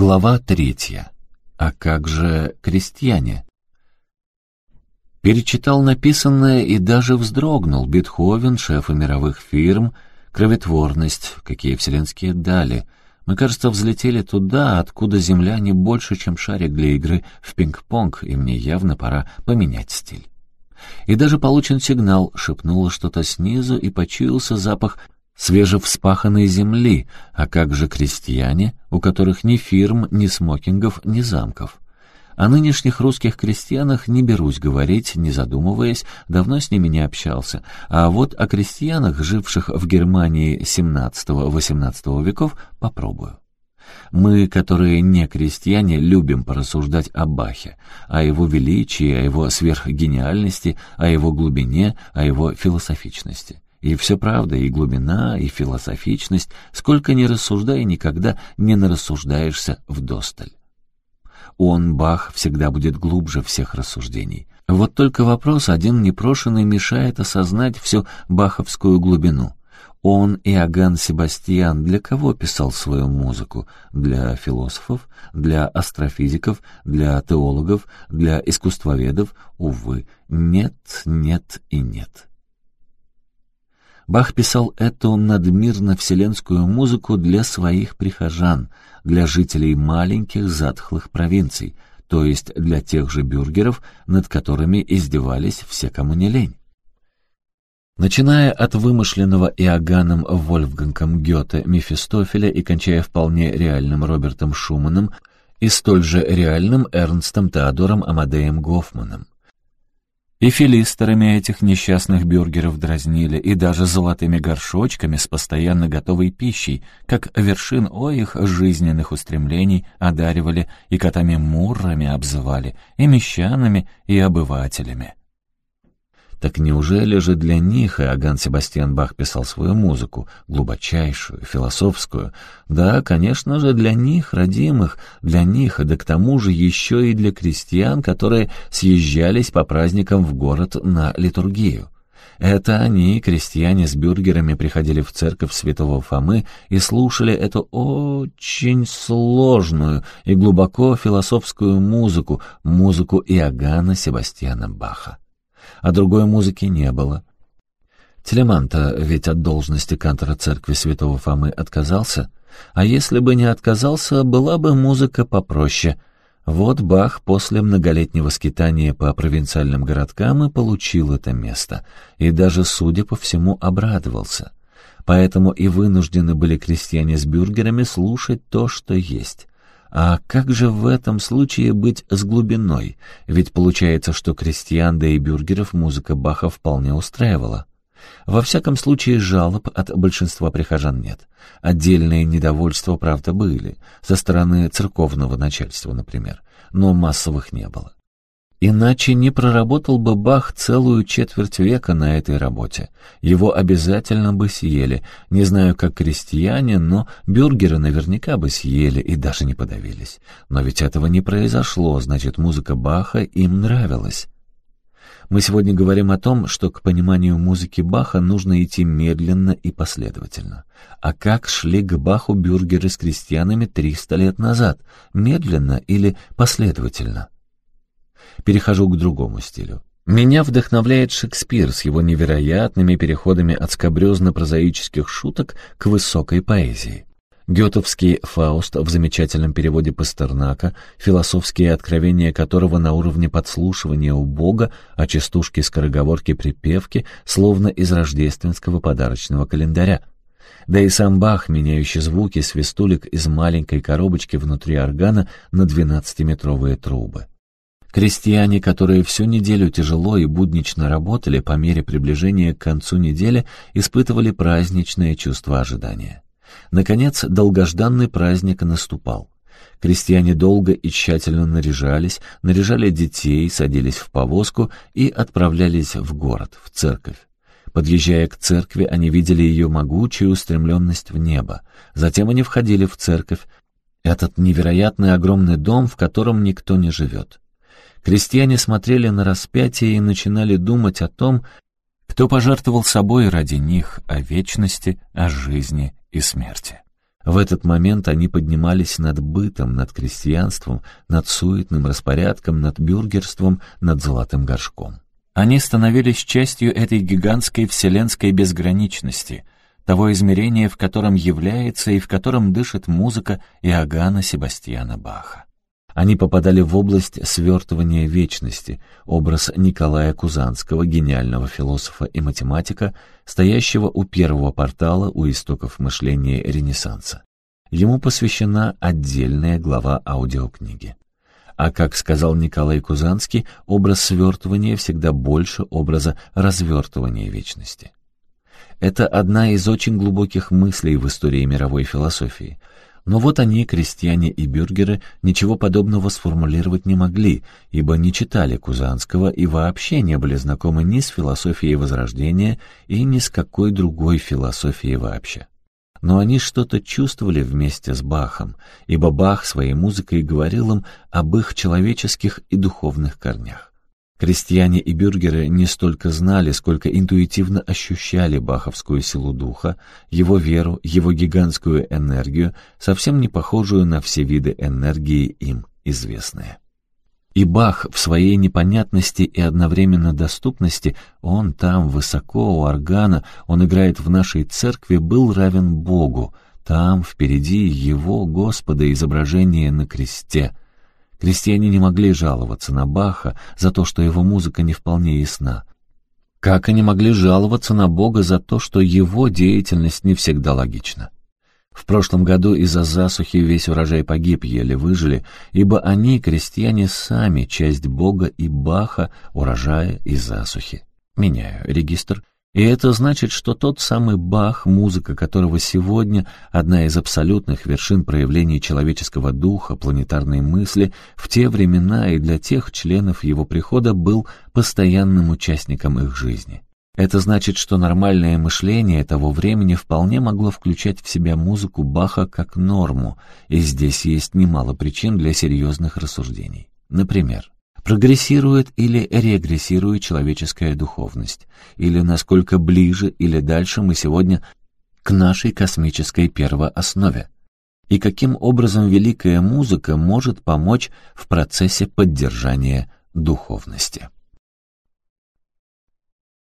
Глава третья. А как же крестьяне? Перечитал написанное и даже вздрогнул. Бетховен, шефы мировых фирм, кроветворность, какие вселенские дали. Мы, кажется, взлетели туда, откуда Земля не больше, чем шарик для игры в пинг-понг, и мне явно пора поменять стиль. И даже получен сигнал, шепнуло что-то снизу, и почуялся запах свежевспаханной земли, а как же крестьяне, у которых ни фирм, ни смокингов, ни замков? О нынешних русских крестьянах не берусь говорить, не задумываясь, давно с ними не общался, а вот о крестьянах, живших в Германии XVII-XVIII веков, попробую. Мы, которые не крестьяне, любим порассуждать о Бахе, о его величии, о его сверхгениальности, о его глубине, о его философичности. И все правда, и глубина, и философичность, сколько ни рассуждай, никогда не нарассуждаешься вдосталь. Он, Бах, всегда будет глубже всех рассуждений. Вот только вопрос один непрошенный мешает осознать всю баховскую глубину. Он, Иоганн Себастьян, для кого писал свою музыку? Для философов, для астрофизиков, для теологов, для искусствоведов? Увы, нет, нет и нет. Бах писал эту надмирно-вселенскую музыку для своих прихожан, для жителей маленьких затхлых провинций, то есть для тех же бюргеров, над которыми издевались все, кому не лень. Начиная от вымышленного Иоганном Вольфгангом Гёте Мефистофеля и кончая вполне реальным Робертом Шуманом и столь же реальным Эрнстом Теодором Амадеем Гофманом. И филистерами этих несчастных бюргеров дразнили, и даже золотыми горшочками с постоянно готовой пищей, как вершин о их жизненных устремлений одаривали и котами-муррами обзывали, и мещанами, и обывателями. Так неужели же для них Иоганн Себастьян Бах писал свою музыку, глубочайшую, философскую? Да, конечно же, для них, родимых, для них, да к тому же еще и для крестьян, которые съезжались по праздникам в город на литургию. Это они, крестьяне с бюргерами, приходили в церковь святого Фомы и слушали эту очень сложную и глубоко философскую музыку, музыку Иоганна Себастьяна Баха а другой музыки не было. Телеманта ведь от должности кантора церкви святого Фомы отказался, а если бы не отказался, была бы музыка попроще. Вот Бах после многолетнего скитания по провинциальным городкам и получил это место, и даже, судя по всему, обрадовался. Поэтому и вынуждены были крестьяне с бюргерами слушать то, что есть. А как же в этом случае быть с глубиной? Ведь получается, что крестьян да и бюргеров музыка Баха вполне устраивала. Во всяком случае, жалоб от большинства прихожан нет. Отдельные недовольства, правда, были, со стороны церковного начальства, например, но массовых не было. Иначе не проработал бы Бах целую четверть века на этой работе. Его обязательно бы съели. Не знаю, как крестьяне, но бюргеры наверняка бы съели и даже не подавились. Но ведь этого не произошло, значит, музыка Баха им нравилась. Мы сегодня говорим о том, что к пониманию музыки Баха нужно идти медленно и последовательно. А как шли к Баху бюргеры с крестьянами 300 лет назад? Медленно или последовательно? Перехожу к другому стилю. Меня вдохновляет Шекспир с его невероятными переходами от скобрезно-прозаических шуток к высокой поэзии. Гетовский «Фауст» в замечательном переводе Пастернака, философские откровения которого на уровне подслушивания у Бога, а частушки скороговорки-припевки, словно из рождественского подарочного календаря. Да и сам Бах, меняющий звуки свистулик из маленькой коробочки внутри органа на двенадцатиметровые трубы. Крестьяне, которые всю неделю тяжело и буднично работали, по мере приближения к концу недели испытывали праздничное чувство ожидания. Наконец, долгожданный праздник наступал. Крестьяне долго и тщательно наряжались, наряжали детей, садились в повозку и отправлялись в город, в церковь. Подъезжая к церкви, они видели ее могучую устремленность в небо. Затем они входили в церковь, этот невероятный огромный дом, в котором никто не живет. Крестьяне смотрели на распятие и начинали думать о том, кто пожертвовал собой ради них, о вечности, о жизни и смерти. В этот момент они поднимались над бытом, над крестьянством, над суетным распорядком, над бюргерством, над золотым горшком. Они становились частью этой гигантской вселенской безграничности, того измерения, в котором является и в котором дышит музыка Иоганна Себастьяна Баха. Они попадали в область свертывания вечности, образ Николая Кузанского, гениального философа и математика, стоящего у первого портала у истоков мышления Ренессанса. Ему посвящена отдельная глава аудиокниги. А как сказал Николай Кузанский, образ свертывания всегда больше образа развертывания вечности. Это одна из очень глубоких мыслей в истории мировой философии — но вот они, крестьяне и бюргеры, ничего подобного сформулировать не могли, ибо не читали Кузанского и вообще не были знакомы ни с философией Возрождения и ни с какой другой философией вообще. Но они что-то чувствовали вместе с Бахом, ибо Бах своей музыкой говорил им об их человеческих и духовных корнях. Крестьяне и бюргеры не столько знали, сколько интуитивно ощущали баховскую силу духа, его веру, его гигантскую энергию, совсем не похожую на все виды энергии им известные. И Бах в своей непонятности и одновременно доступности, он там, высоко у органа, он играет в нашей церкви, был равен Богу, там, впереди его, Господа, изображение на кресте — Крестьяне не могли жаловаться на Баха за то, что его музыка не вполне ясна. Как они могли жаловаться на Бога за то, что его деятельность не всегда логична? В прошлом году из-за засухи весь урожай погиб, еле выжили, ибо они, крестьяне, сами часть Бога и Баха, урожая и засухи. Меняю регистр и это значит, что тот самый Бах, музыка которого сегодня одна из абсолютных вершин проявлений человеческого духа, планетарной мысли, в те времена и для тех членов его прихода был постоянным участником их жизни. Это значит, что нормальное мышление того времени вполне могло включать в себя музыку Баха как норму, и здесь есть немало причин для серьезных рассуждений. Например, Прогрессирует или регрессирует человеческая духовность? Или насколько ближе или дальше мы сегодня к нашей космической первооснове? И каким образом великая музыка может помочь в процессе поддержания духовности?